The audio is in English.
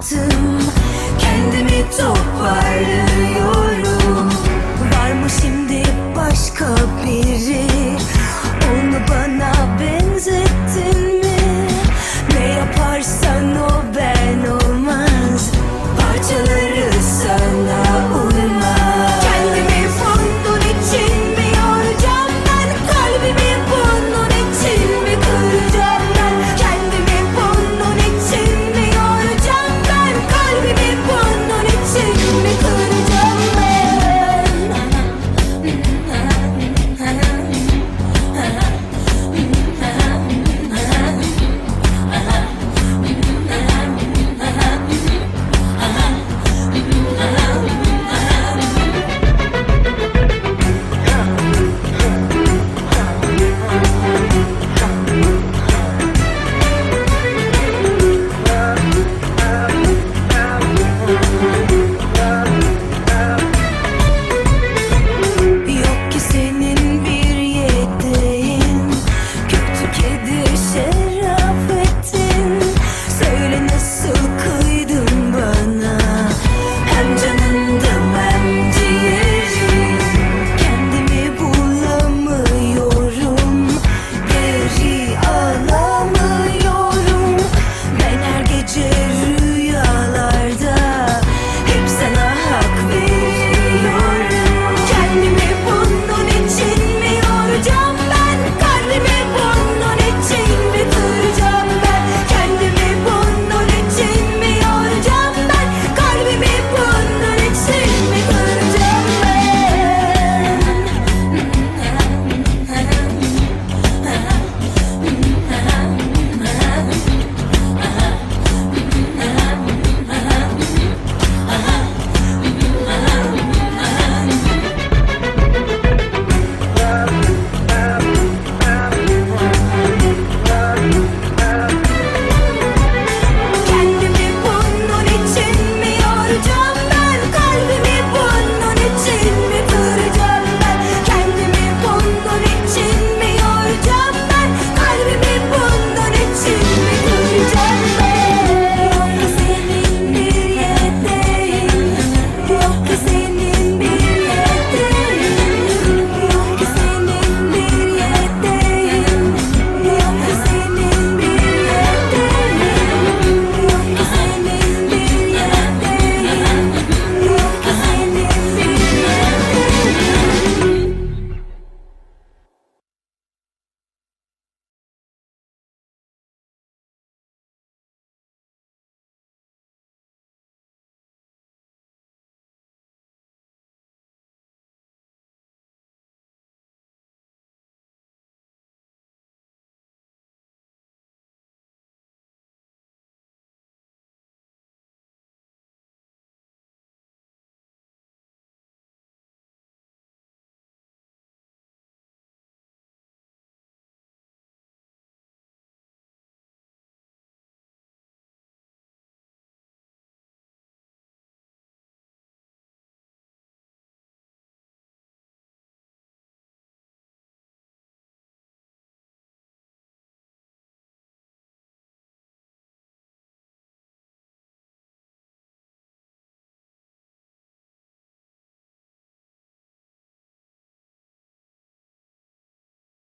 to